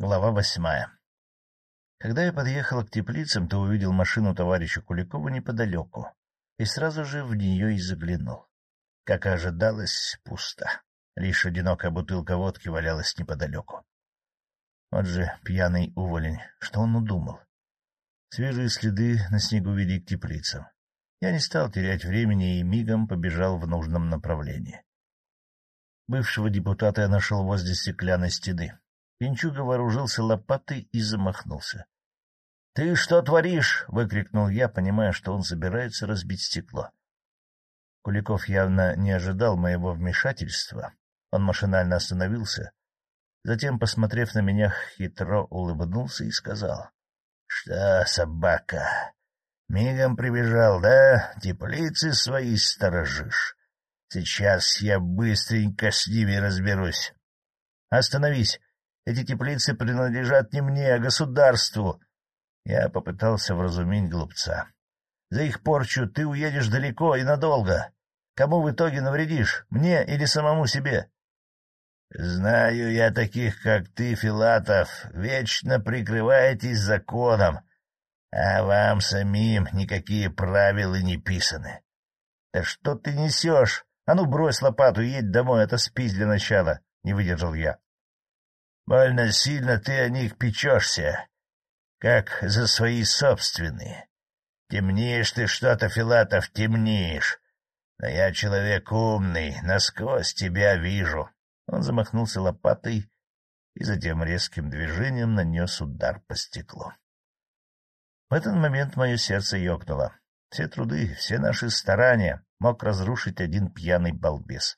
Глава восьмая Когда я подъехал к теплицам, то увидел машину товарища Куликова неподалеку и сразу же в нее и заглянул. Как и ожидалось, пусто. Лишь одинокая бутылка водки валялась неподалеку. Вот же пьяный уволень, что он удумал? Свежие следы на снегу вели к теплицам. Я не стал терять времени и мигом побежал в нужном направлении. Бывшего депутата я нашел возле стеклянной стены. Пинчуга вооружился лопатой и замахнулся. — Ты что творишь? — выкрикнул я, понимая, что он собирается разбить стекло. Куликов явно не ожидал моего вмешательства. Он машинально остановился, затем, посмотрев на меня, хитро улыбнулся и сказал. — Что, собака, мигом прибежал, да? Теплицы свои сторожишь. Сейчас я быстренько с ними разберусь. — Остановись! Эти теплицы принадлежат не мне, а государству. Я попытался вразумить глупца. За их порчу ты уедешь далеко и надолго. Кому в итоге навредишь, мне или самому себе? Знаю я таких, как ты, Филатов, вечно прикрываетесь законом, а вам самим никакие правила не писаны. Да что ты несешь? А ну, брось лопату и едь домой, это спись для начала, — не выдержал я. Больно сильно ты о них печешься, как за свои собственные. Темнеешь ты что-то, Филатов, темнеешь. Но я человек умный, насквозь тебя вижу. Он замахнулся лопатой и затем резким движением нанес удар по стеклу. В этот момент мое сердце ёкнуло. Все труды, все наши старания мог разрушить один пьяный балбес.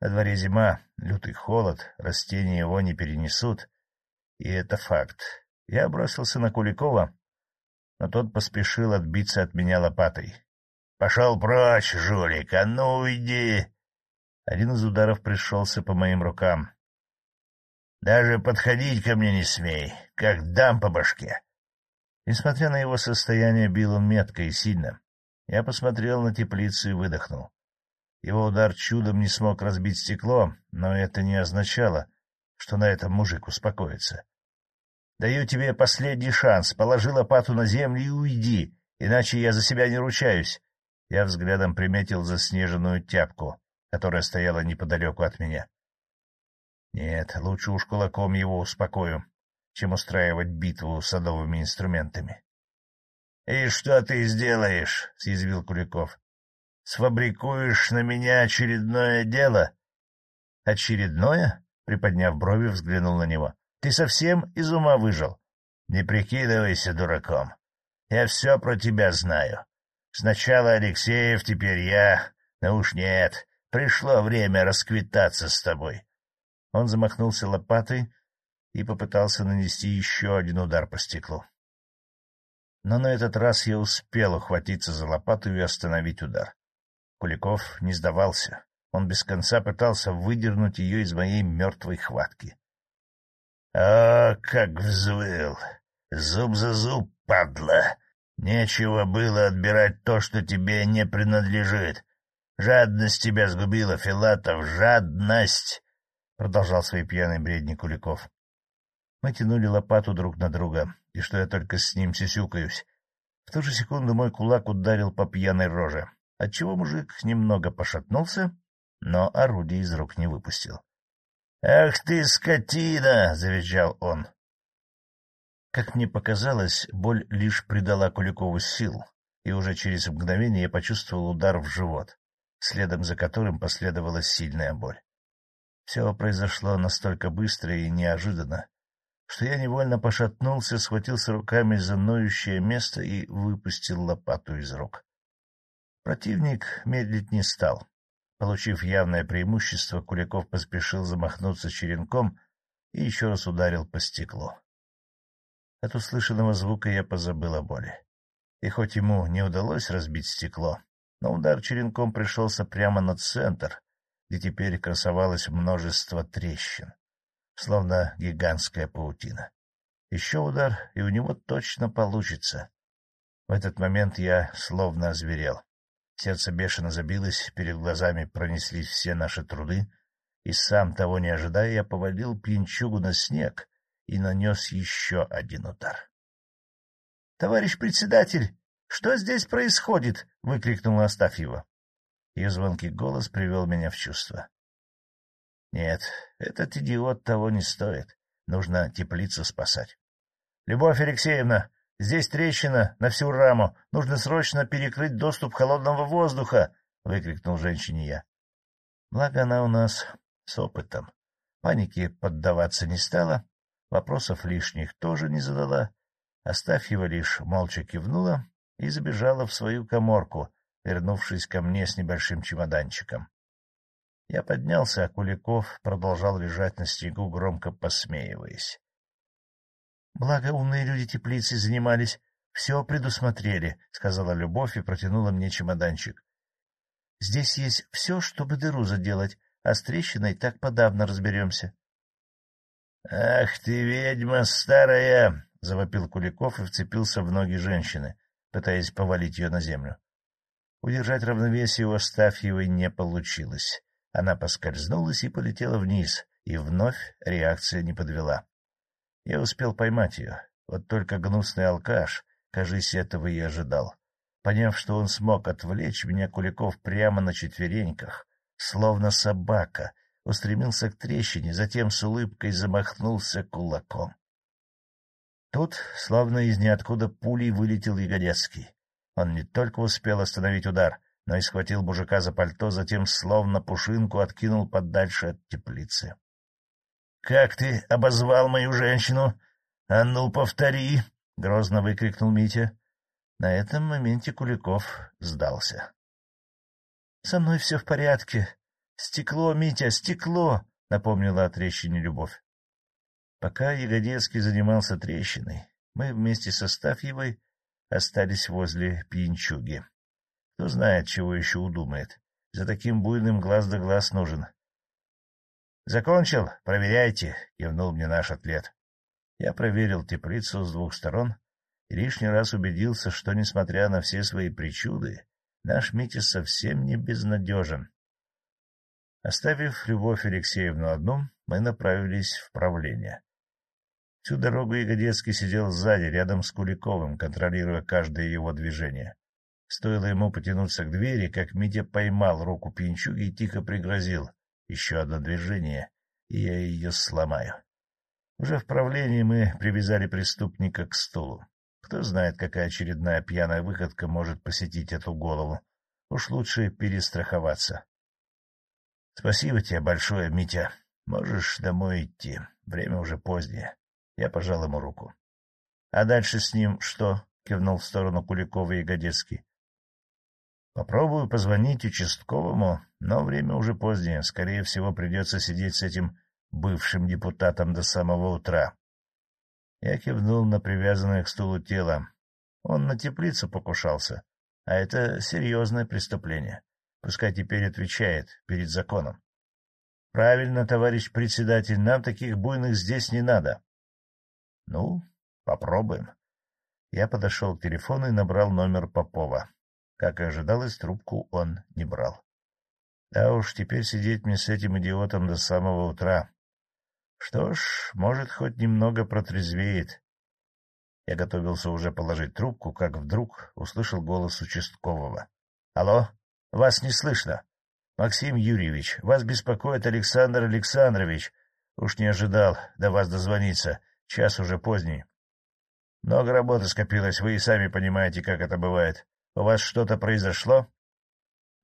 На дворе зима, лютый холод, растения его не перенесут, и это факт. Я бросился на Куликова, но тот поспешил отбиться от меня лопатой. — Пошел прочь, жулик, а ну уйди! Один из ударов пришелся по моим рукам. — Даже подходить ко мне не смей, как дам по башке. Несмотря на его состояние, бил он метко и сильно. Я посмотрел на теплицу и выдохнул. Его удар чудом не смог разбить стекло, но это не означало, что на этом мужик успокоится. — Даю тебе последний шанс, положи лопату на землю и уйди, иначе я за себя не ручаюсь. Я взглядом приметил заснеженную тяпку, которая стояла неподалеку от меня. Нет, лучше уж кулаком его успокою, чем устраивать битву садовыми инструментами. — И что ты сделаешь? — съязвил Куликов сфабрикуешь на меня очередное дело? — Очередное? — приподняв брови, взглянул на него. — Ты совсем из ума выжил? — Не прикидывайся дураком. Я все про тебя знаю. Сначала Алексеев, теперь я. Но уж нет, пришло время расквитаться с тобой. Он замахнулся лопатой и попытался нанести еще один удар по стеклу. Но на этот раз я успел ухватиться за лопату и остановить удар. Куликов не сдавался. Он без конца пытался выдернуть ее из моей мертвой хватки. — О, как взвыл! Зуб за зуб, падла! Нечего было отбирать то, что тебе не принадлежит. Жадность тебя сгубила, Филатов, жадность! — продолжал свои пьяные бредни Куликов. Мы тянули лопату друг на друга, и что я только с ним сисюкаюсь. В ту же секунду мой кулак ударил по пьяной роже отчего мужик немного пошатнулся, но орудие из рук не выпустил. — Ах ты, скотина! — завизжал он. Как мне показалось, боль лишь придала Куликову сил, и уже через мгновение я почувствовал удар в живот, следом за которым последовала сильная боль. Все произошло настолько быстро и неожиданно, что я невольно пошатнулся, схватился руками за ноющее место и выпустил лопату из рук. Противник медлить не стал. Получив явное преимущество, Куликов поспешил замахнуться черенком и еще раз ударил по стеклу. От услышанного звука я позабыл о боли. И хоть ему не удалось разбить стекло, но удар черенком пришелся прямо на центр, где теперь красовалось множество трещин, словно гигантская паутина. Еще удар, и у него точно получится. В этот момент я словно озверел. Сердце бешено забилось, перед глазами пронеслись все наши труды, и сам того не ожидая, я повалил пьянчугу на снег и нанес еще один удар. — Товарищ председатель, что здесь происходит? — выкрикнула Астафьева. Ее звонкий голос привел меня в чувство. — Нет, этот идиот того не стоит. Нужно теплицу спасать. — Любовь Алексеевна, здесь трещина на всю раму. Нужно срочно перекрыть доступ холодного воздуха! — выкрикнул женщине я. Благо она у нас с опытом. Панике поддаваться не стала, вопросов лишних тоже не задала. Оставьева лишь молча кивнула и забежала в свою коморку, вернувшись ко мне с небольшим чемоданчиком. Я поднялся, а Куликов продолжал лежать на снегу, громко посмеиваясь. Благо умные люди теплицы занимались, все предусмотрели, — сказала Любовь и протянула мне чемоданчик. — Здесь есть все, чтобы дыру заделать, а с трещиной так подавно разберемся. — Ах ты, ведьма старая! — завопил Куликов и вцепился в ноги женщины, пытаясь повалить ее на землю. Удержать равновесие у Астафьевой не получилось. Она поскользнулась и полетела вниз, и вновь реакция не подвела. Я успел поймать ее, вот только гнусный алкаш, кажись, этого и ожидал. Поняв, что он смог отвлечь меня, Куликов прямо на четвереньках, словно собака, устремился к трещине, затем с улыбкой замахнулся кулаком. Тут, словно из ниоткуда, пулей вылетел Ягодецкий. Он не только успел остановить удар, но и схватил мужика за пальто, затем словно пушинку откинул подальше от теплицы. — Как ты обозвал мою женщину? А ну, повтори! — грозно выкрикнул Митя. На этом моменте Куликов сдался. — Со мной все в порядке. Стекло, Митя, стекло! — напомнила о трещине Любовь. Пока Ягодецкий занимался трещиной, мы вместе со Стафьевой остались возле пьянчуги. Кто знает, чего еще удумает. За таким буйным глаз да глаз нужен. — Закончил? Проверяйте, — кивнул мне наш атлет. Я проверил теплицу с двух сторон и лишний раз убедился, что, несмотря на все свои причуды, наш Митя совсем не безнадежен. Оставив Любовь Алексеевну одну, мы направились в правление. Всю дорогу Ягодецкий сидел сзади, рядом с Куликовым, контролируя каждое его движение. Стоило ему потянуться к двери, как Митя поймал руку пьянчуги и тихо пригрозил. Еще одно движение, и я ее сломаю. Уже в правлении мы привязали преступника к стулу. Кто знает, какая очередная пьяная выходка может посетить эту голову. Уж лучше перестраховаться. — Спасибо тебе большое, Митя. Можешь домой идти. Время уже позднее. Я пожал ему руку. — А дальше с ним что? — кивнул в сторону Куликова и Годецкий. Попробую позвонить участковому, но время уже позднее. Скорее всего, придется сидеть с этим бывшим депутатом до самого утра. Я кивнул на привязанное к стулу тело. Он на теплицу покушался, а это серьезное преступление. Пускай теперь отвечает перед законом. — Правильно, товарищ председатель, нам таких буйных здесь не надо. — Ну, попробуем. Я подошел к телефону и набрал номер Попова. Как и ожидалось, трубку он не брал. Да уж, теперь сидеть мне с этим идиотом до самого утра. Что ж, может, хоть немного протрезвеет. Я готовился уже положить трубку, как вдруг услышал голос участкового. — Алло, вас не слышно. — Максим Юрьевич, вас беспокоит Александр Александрович. Уж не ожидал до вас дозвониться, час уже поздний. Много работы скопилось, вы и сами понимаете, как это бывает. У вас что-то произошло?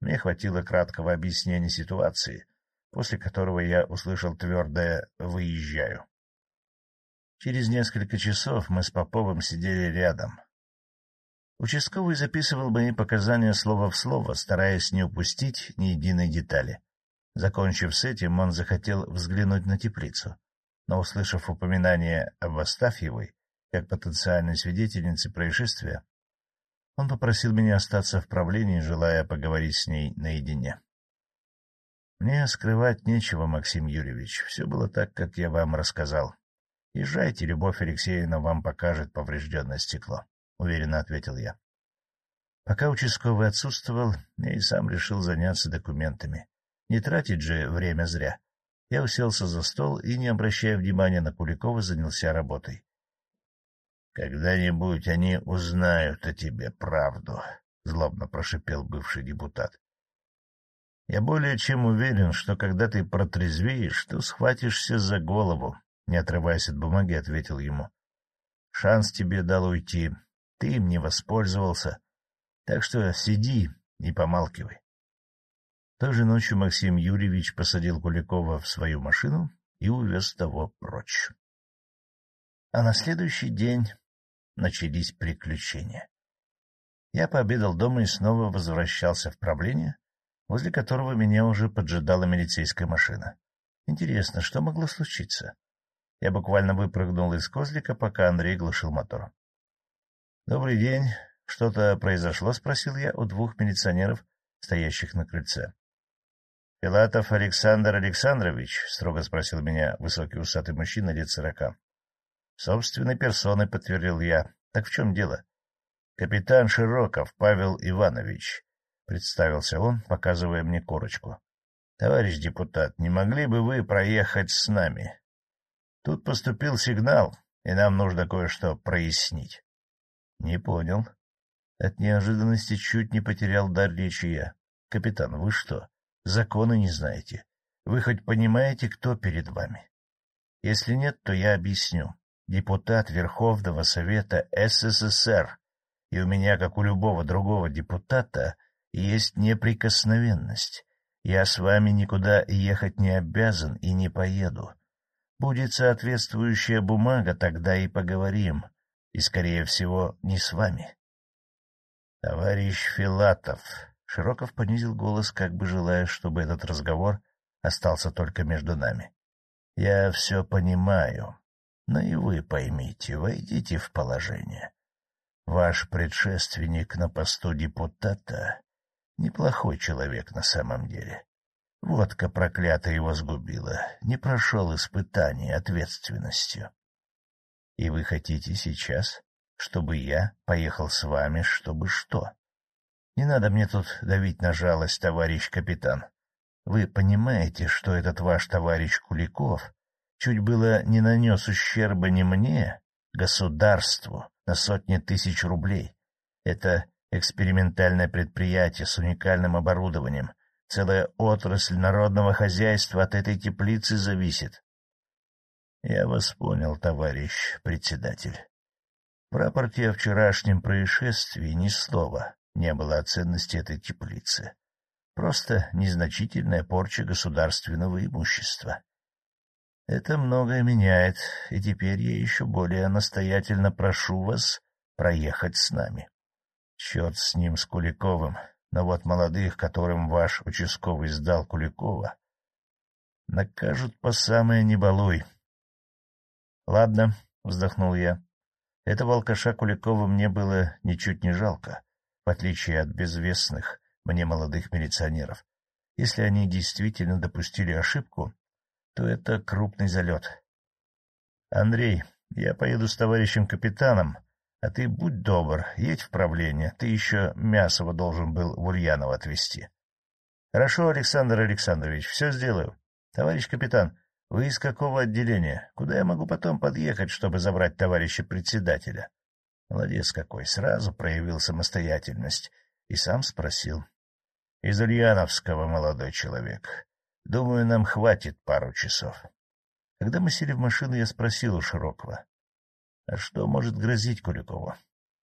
Мне хватило краткого объяснения ситуации, после которого я услышал твердое «выезжаю». Через несколько часов мы с Поповым сидели рядом. Участковый записывал мои показания слово в слово, стараясь не упустить ни единой детали. Закончив с этим, он захотел взглянуть на теплицу, но, услышав упоминание об Астафьевой, как потенциальной свидетельнице происшествия, он попросил меня остаться в правлении, желая поговорить с ней наедине. Мне скрывать нечего, Максим Юрьевич. Все было так, как я вам рассказал. Езжайте, Любовь Алексеевна вам покажет поврежденное стекло, — уверенно ответил я. Пока участковый отсутствовал, я и сам решил заняться документами. Не тратить же время зря. Я уселся за стол и, не обращая внимания на Куликова, занялся работой. — Когда-нибудь они узнают о тебе правду, — злобно прошипел бывший депутат. — Я более чем уверен, что когда ты протрезвеешь, то схватишься за голову, — не отрываясь от бумаги, ответил ему. — Шанс тебе дал уйти, ты им не воспользовался, так что сиди и помалкивай. Той же ночью Максим Юрьевич посадил Куликова в свою машину и увез того прочь. А на следующий день начались приключения. Я пообедал дома и снова возвращался в правление, возле которого меня уже поджидала милицейская машина. Интересно, что могло случиться? Я буквально выпрыгнул из козлика, пока Андрей глушил мотор. — Добрый день. Что-то произошло? — спросил я у двух милиционеров, стоящих на крыльце. — Филатов Александр Александрович? — строго спросил меня высокий усатый мужчина лет сорока. — Собственной персоной, — подтвердил я. — Так в чем дело? — Капитан Широков Павел Иванович, — представился он, показывая мне корочку. — Товарищ депутат, не могли бы вы проехать с нами? Тут поступил сигнал, и нам нужно кое-что прояснить. — Не понял. От неожиданности чуть не потерял дар речи я. — Капитан, вы что? Законы не знаете. Вы хоть понимаете, кто перед вами? Если нет, то я объясню. Депутат Верховного Совета СССР, и у меня, как у любого другого депутата, есть неприкосновенность. Я с вами никуда ехать не обязан и не поеду. Будет соответствующая бумага, тогда и поговорим. И, скорее всего, не с вами. — Товарищ Филатов, Широков понизил голос, как бы желая, чтобы этот разговор остался только между нами. — Я все понимаю, но и вы поймите, войдите в положение. Ваш предшественник на посту депутата — неплохой человек на самом деле. Водка проклятая его сгубила, не прошел испытание ответственностью. И вы хотите сейчас, чтобы я поехал с вами, чтобы что? Не надо мне тут давить на жалость, товарищ капитан. Вы понимаете, что этот ваш товарищ Куликов чуть было не нанес ущерба не мне, государству, на сотни тысяч рублей. Это экспериментальное предприятие с уникальным оборудованием. Целая отрасль народного хозяйства от этой теплицы зависит. Я вас понял, товарищ председатель. В рапорте о вчерашнем происшествии ни слова не было о ценности этой теплицы. Просто незначительная порча государственного имущества. Это многое меняет, и теперь я еще более настоятельно прошу вас проехать с нами. Черт с ним, с Куликовым, но вот молодых, которым ваш участковый сдал Куликова, накажут по самое не балуй. — Ладно, — вздохнул я, — этого алкаша Куликова мне было ничуть не жалко в отличие от безвестных мне молодых милиционеров. Если они действительно допустили ошибку, то это крупный залет. — Андрей, я поеду с товарищем капитаном, а ты будь добр, едь в правление, ты еще Мясова должен был в Ульяново отвезти. — Хорошо, Александр Александрович, все сделаю. Товарищ капитан, вы из какого отделения? Куда я могу потом подъехать, чтобы забрать товарища председателя? — Молодец какой, сразу проявил самостоятельность и сам спросил. — Из Ульяновского, молодой человек. Думаю, нам хватит пару часов. Когда мы сели в машину, я спросил у Широкого. — А что может грозить Куликову?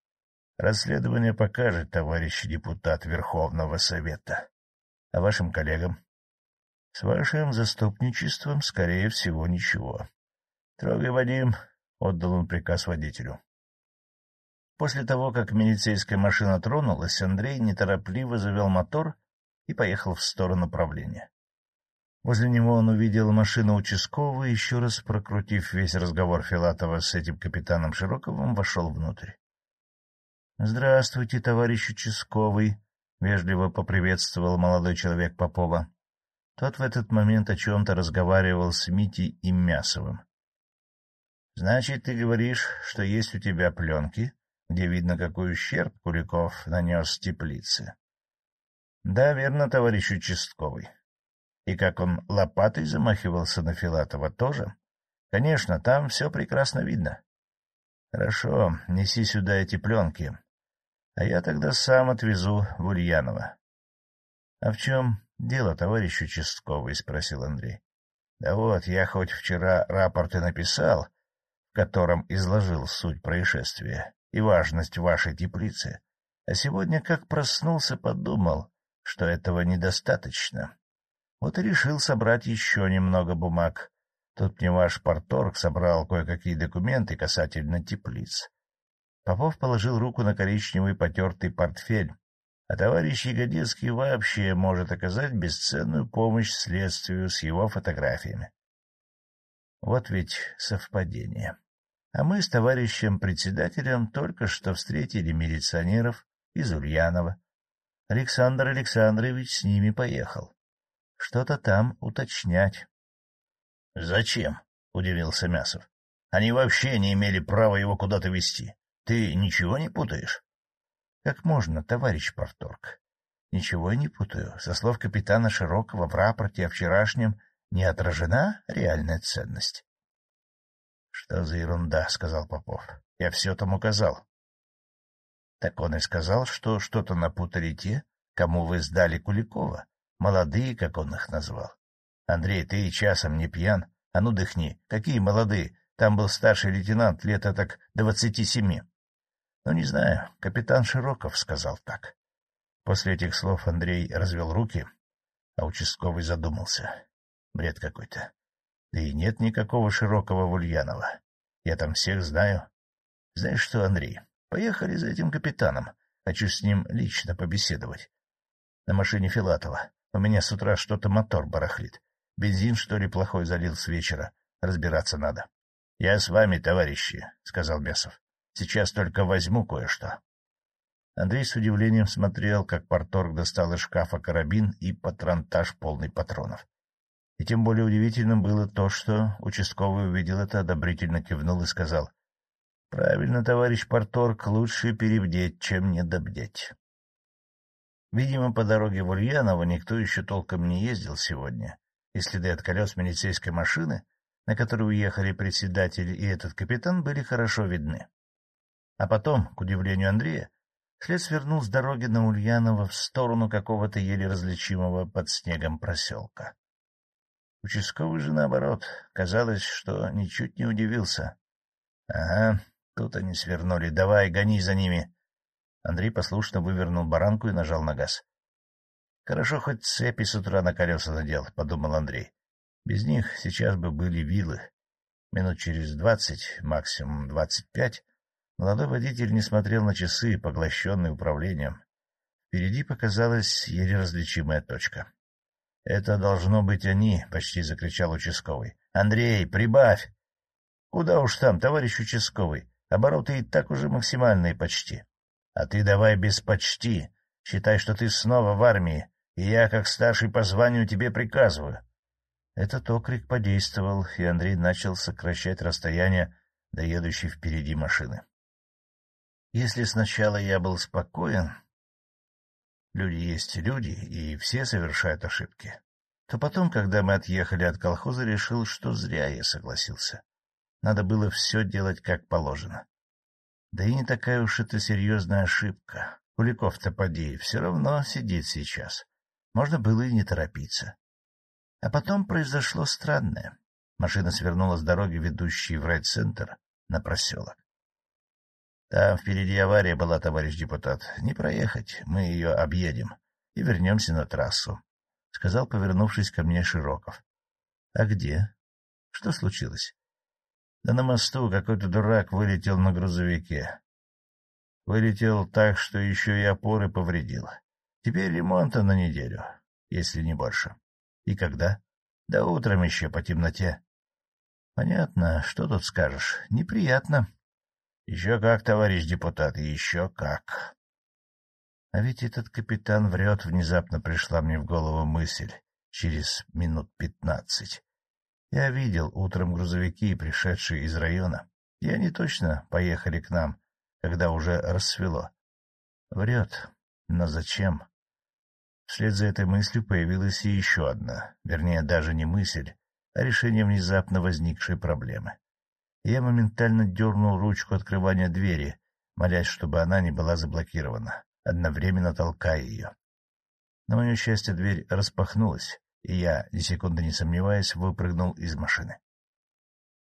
— Расследование покажет, товарищ депутат Верховного Совета. — А вашим коллегам? — С вашим заступничеством, скорее всего, ничего. — Трогай, Вадим, — отдал он приказ водителю. После того, как милицейская машина тронулась, Андрей неторопливо завел мотор и поехал в сторону правления. Возле него он увидел машину участкового и, еще раз прокрутив весь разговор Филатова с этим капитаном Широковым, вошел внутрь. — Здравствуйте, товарищ участковый, — вежливо поприветствовал молодой человек Попова. Тот в этот момент о чем-то разговаривал с Митей и Мясовым. — Значит, ты говоришь, что есть у тебя пленки, где видно, какой ущерб Куликов нанес теплице. — Да, верно, товарищ участковый. И как он лопатой замахивался на Филатова тоже? Конечно, там все прекрасно видно. Хорошо, неси сюда эти пленки. А я тогда сам отвезу в Ульянова. — А в чем дело, товарищ участковый? — спросил Андрей. — Да вот, я хоть вчера рапорты написал, в котором изложил суть происшествия и важность вашей теплицы, а сегодня, как проснулся, подумал, что этого недостаточно. Вот и решил собрать еще немного бумаг. Тут мне ваш порторг собрал кое-какие документы касательно теплиц. Попов положил руку на коричневый потертый портфель, а товарищ Ягодецкий вообще может оказать бесценную помощь следствию с его фотографиями. Вот ведь совпадение. А мы с товарищем председателем только что встретили милиционеров из Ульянова. Александр Александрович с ними поехал. Что-то там уточнять. — Зачем? — удивился Мясов. — Они вообще не имели права его куда-то везти. Ты ничего не путаешь? — Как можно, товарищ Порторг? Ничего я не путаю. Со слов капитана Широкого в рапорте о вчерашнем не отражена реальная ценность. — Что за ерунда, — сказал Попов. — Я все там указал. — Так он и сказал, что что-то напутали те, кому вы сдали Куликова. Молодые, как он их назвал. Андрей, ты часом не пьян? А ну дыхни. Какие молодые? Там был старший лейтенант, лет так двадцати семи. Ну, не знаю, капитан Широков сказал так. После этих слов Андрей развел руки, а участковый задумался. Бред какой-то. Да и нет никакого Широкого в Ульянова. Я там всех знаю. Знаешь что, Андрей, поехали за этим капитаном. Хочу с ним лично побеседовать. На машине Филатова. У меня с утра что-то мотор барахлит. Бензин, что ли, плохой залил с вечера. Разбираться надо. — Я с вами, товарищи, — сказал Бесов. — Сейчас только возьму кое-что. Андрей с удивлением смотрел, как порторг достал из шкафа карабин и патронтаж полный патронов. И тем более удивительным было то, что участковый увидел это, одобрительно кивнул и сказал. — Правильно, товарищ порторг, лучше перебдеть, чем недобдеть. Видимо, по дороге в Ульяново никто еще толком не ездил сегодня, и следы от колес милицейской машины, на которой уехали председатель и этот капитан, были хорошо видны. А потом, к удивлению Андрея, след свернул с дороги на Ульяново в сторону какого-то еле различимого под снегом проселка. Участковый же, наоборот, казалось, что ничуть не удивился. — Ага, тут они свернули. Давай, гони за ними. Андрей послушно вывернул баранку и нажал на газ. — Хорошо, хоть цепи с утра на колеса надел, — подумал Андрей. Без них сейчас бы были вилы. Минут через двадцать, максимум двадцать пять, молодой водитель не смотрел на часы, поглощенные управлением. Впереди показалась еле различимая точка. — Это должно быть они, — почти закричал участковый. — Андрей, прибавь! — Куда уж там, товарищ участковый, обороты и так уже максимальные почти. А ты давай без почти. Считай, что ты снова в армии, и я, как старший по званию, тебе приказываю. Этот окрик подействовал, и Андрей начал сокращать расстояние до едущей впереди машины. Если сначала я был спокоен, люди есть люди, и все совершают ошибки, то потом, когда мы отъехали от колхоза, решил, что зря я согласился. Надо было все делать как положено. Да и не такая уж это серьезная ошибка. Куликов-то поди, все равно сидит сейчас. Можно было и не торопиться. А потом произошло странное. Машина свернула с дороги, ведущей в райцентр, на проселок. Там впереди авария была, товарищ депутат. Не проехать, мы ее объедем и вернемся на трассу, — сказал, повернувшись ко мне Широков. — А где? Что случилось? Да на мосту какой-то дурак вылетел на грузовике. Вылетел так, что еще и опоры повредил. Теперь ремонта на неделю, если не больше. И когда? Да утром еще по темноте. Понятно, что тут скажешь. Неприятно. Еще как, товарищ депутат, еще как. А ведь этот капитан врет, внезапно пришла мне в голову мысль через минут пятнадцать. Я видел утром грузовики, пришедшие из района, и они точно поехали к нам, когда уже рассвело. Врет. Но зачем? Вслед за этой мыслью появилась и еще одна, вернее, даже не мысль, а решение внезапно возникшей проблемы. Я моментально дернул ручку открывания двери, молясь, чтобы она не была заблокирована, одновременно толкая ее. На мое счастье, дверь распахнулась, и я, ни секунды не сомневаясь, выпрыгнул из машины.